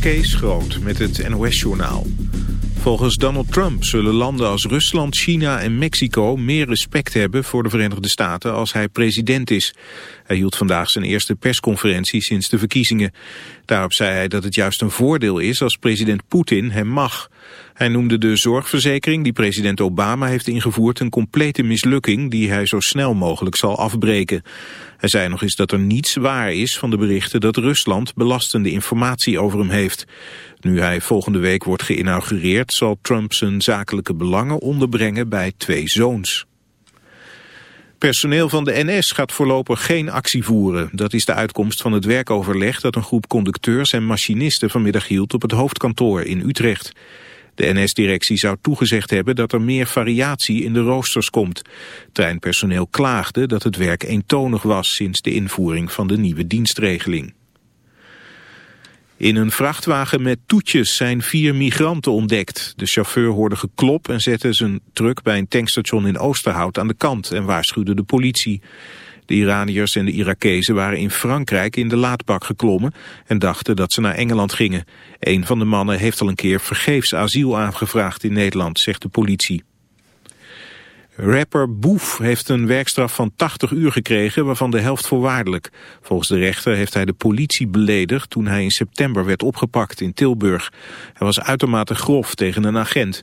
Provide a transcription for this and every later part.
Kees Groot met het NOS-journaal. Volgens Donald Trump zullen landen als Rusland, China en Mexico meer respect hebben voor de Verenigde Staten als hij president is. Hij hield vandaag zijn eerste persconferentie sinds de verkiezingen. Daarop zei hij dat het juist een voordeel is als president Poetin hem mag. Hij noemde de zorgverzekering die president Obama heeft ingevoerd een complete mislukking die hij zo snel mogelijk zal afbreken. Hij zei nog eens dat er niets waar is van de berichten dat Rusland belastende informatie over hem heeft. Nu hij volgende week wordt geïnaugureerd zal Trump zijn zakelijke belangen onderbrengen bij twee zoons. Personeel van de NS gaat voorlopig geen actie voeren. Dat is de uitkomst van het werkoverleg dat een groep conducteurs en machinisten vanmiddag hield op het hoofdkantoor in Utrecht. De NS-directie zou toegezegd hebben dat er meer variatie in de roosters komt. Treinpersoneel klaagde dat het werk eentonig was sinds de invoering van de nieuwe dienstregeling. In een vrachtwagen met toetjes zijn vier migranten ontdekt. De chauffeur hoorde geklop en zette zijn truck bij een tankstation in Oosterhout aan de kant en waarschuwde de politie. De Iraniërs en de Irakezen waren in Frankrijk in de laadbak geklommen en dachten dat ze naar Engeland gingen. Een van de mannen heeft al een keer vergeefs asiel aangevraagd in Nederland, zegt de politie. Rapper Boef heeft een werkstraf van 80 uur gekregen, waarvan de helft voorwaardelijk. Volgens de rechter heeft hij de politie beledigd toen hij in september werd opgepakt in Tilburg. Hij was uitermate grof tegen een agent.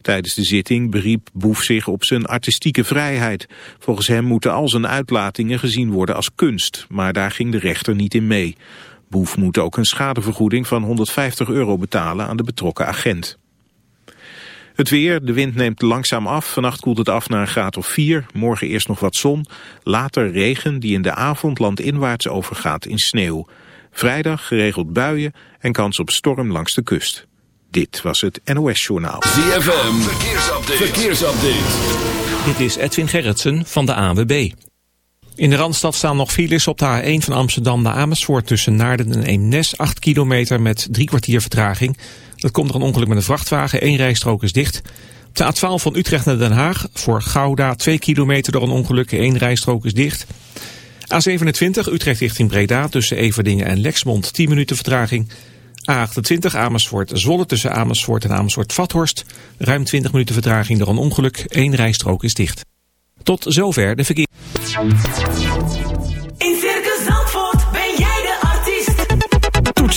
Tijdens de zitting beriep Boef zich op zijn artistieke vrijheid. Volgens hem moeten al zijn uitlatingen gezien worden als kunst, maar daar ging de rechter niet in mee. Boef moet ook een schadevergoeding van 150 euro betalen aan de betrokken agent. Het weer, de wind neemt langzaam af. Vannacht koelt het af naar een graad of 4. Morgen eerst nog wat zon. Later regen die in de avond landinwaarts overgaat in sneeuw. Vrijdag geregeld buien en kans op storm langs de kust. Dit was het NOS Journaal. ZFM, verkeersupdate. verkeersupdate. Dit is Edwin Gerritsen van de ANWB. In de Randstad staan nog files op de A1 van Amsterdam naar Amersfoort... tussen Naarden en Eemnes, 8 kilometer met drie kwartier vertraging... Dat komt er een ongeluk met een vrachtwagen. Eén rijstrook is dicht. Op de A12 van Utrecht naar Den Haag. Voor Gouda 2 kilometer door een ongeluk. Eén rijstrook is dicht. A27 Utrecht richting Breda tussen Everdingen en Lexmond 10 minuten vertraging. A28 Amersfoort Zwolle tussen Amersfoort en Amersfoort Vathorst. Ruim 20 minuten vertraging door een ongeluk. Eén rijstrook is dicht. Tot zover de verkeer.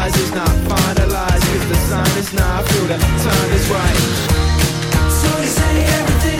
lies is not finalized. Cause the sign is not through, the time is right. So they say everything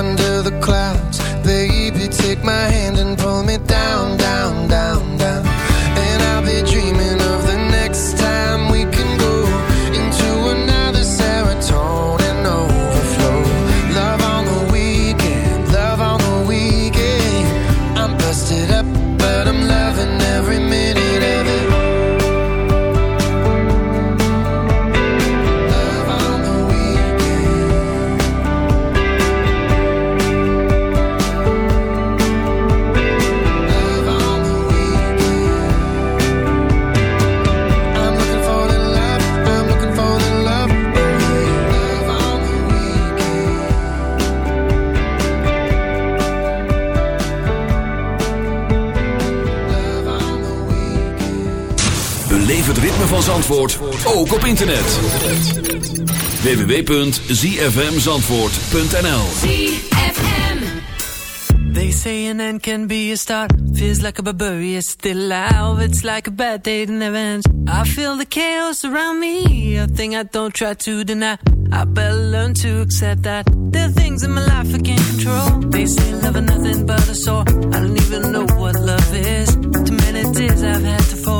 under the clouds. Baby, take my hand and pull me down, down Zandvoort ook op internet. www.zfmzandvoort.nl They say an end can be a start. Feels like a barbarian it's still alive. It's like a bad day in never ends. I feel the chaos around me. A thing I don't try to deny. I better learn to accept that there are things in my life I can't control. They say love is nothing but a sore. I don't even know what love is. Too many tears I've had to fall.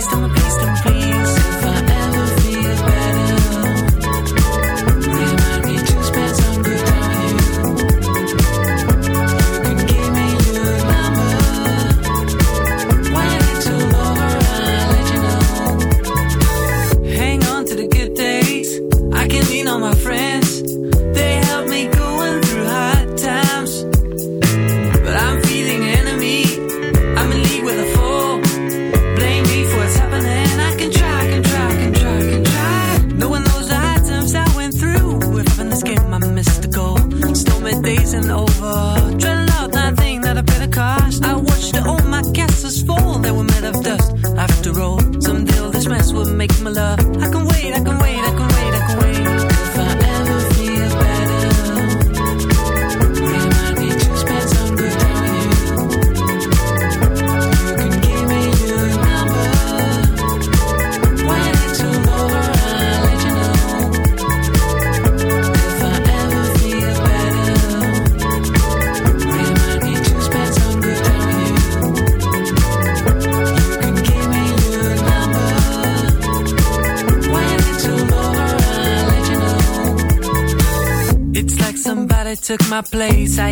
took my place. I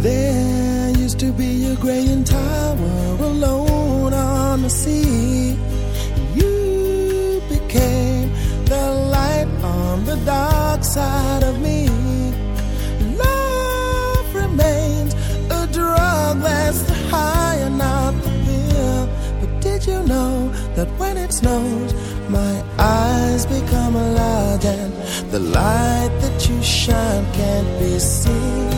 There used to be a graying tower alone on the sea. You became the light on the dark side of me. Love remains a drug that's the high and not the pill. But did you know that when it snows, eyes become large and the light that you shine can't be seen?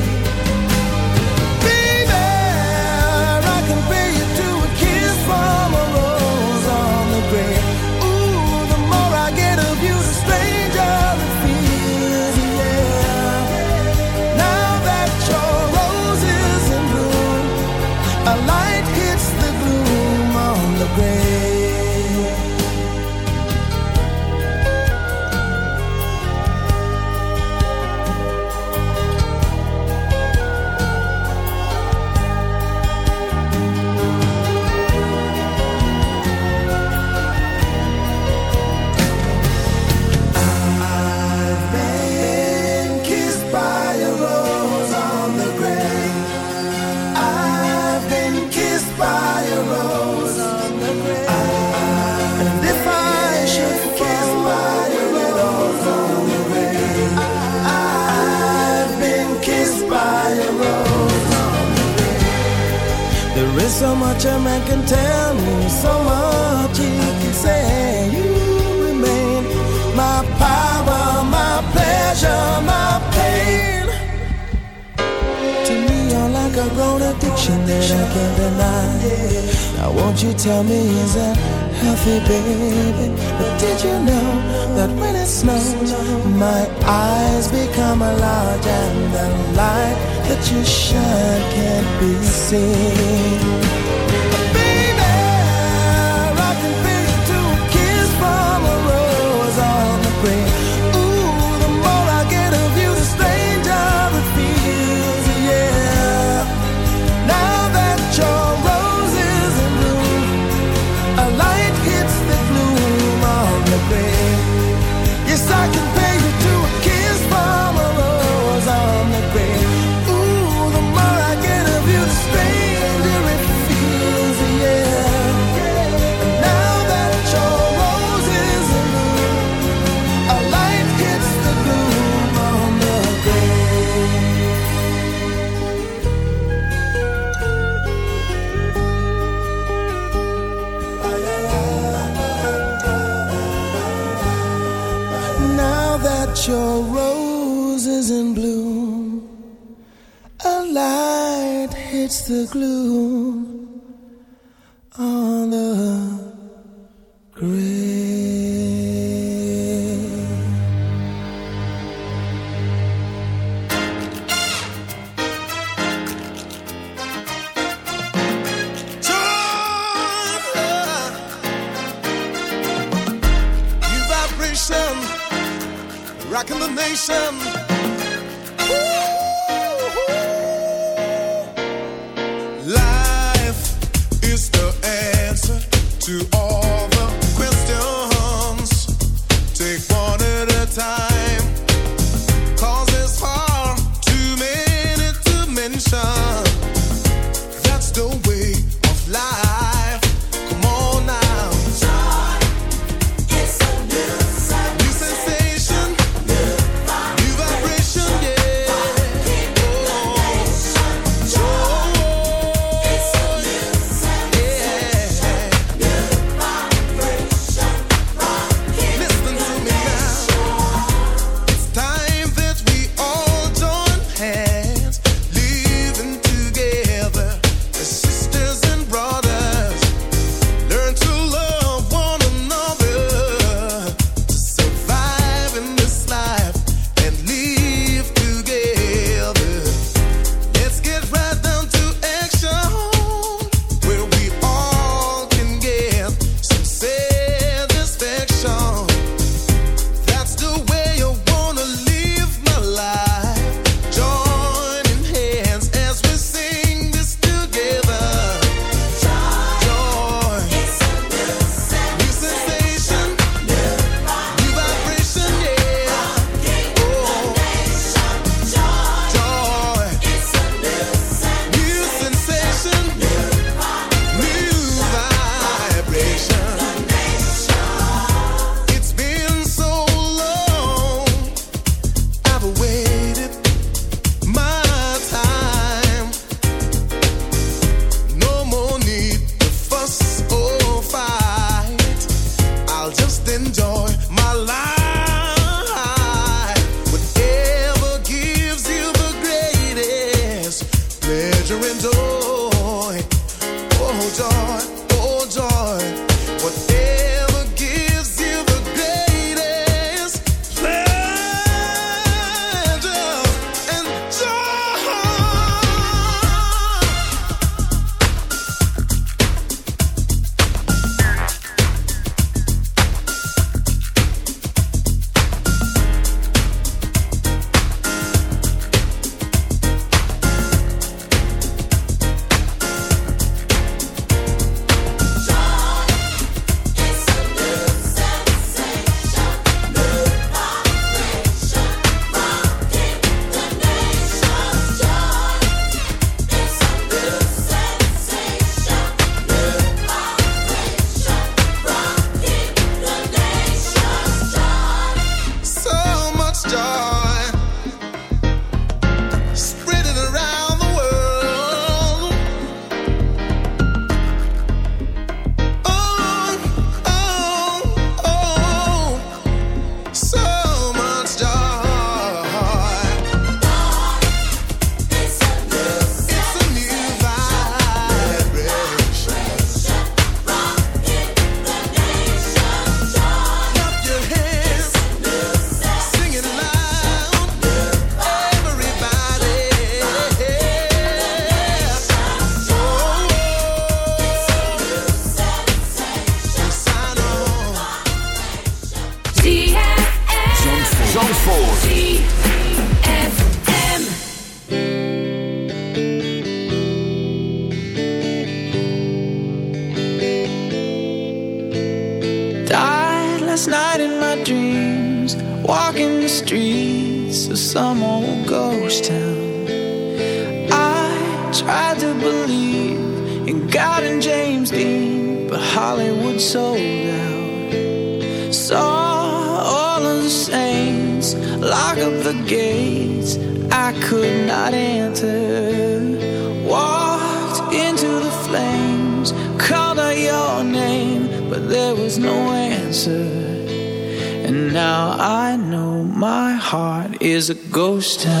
Is a ghost town.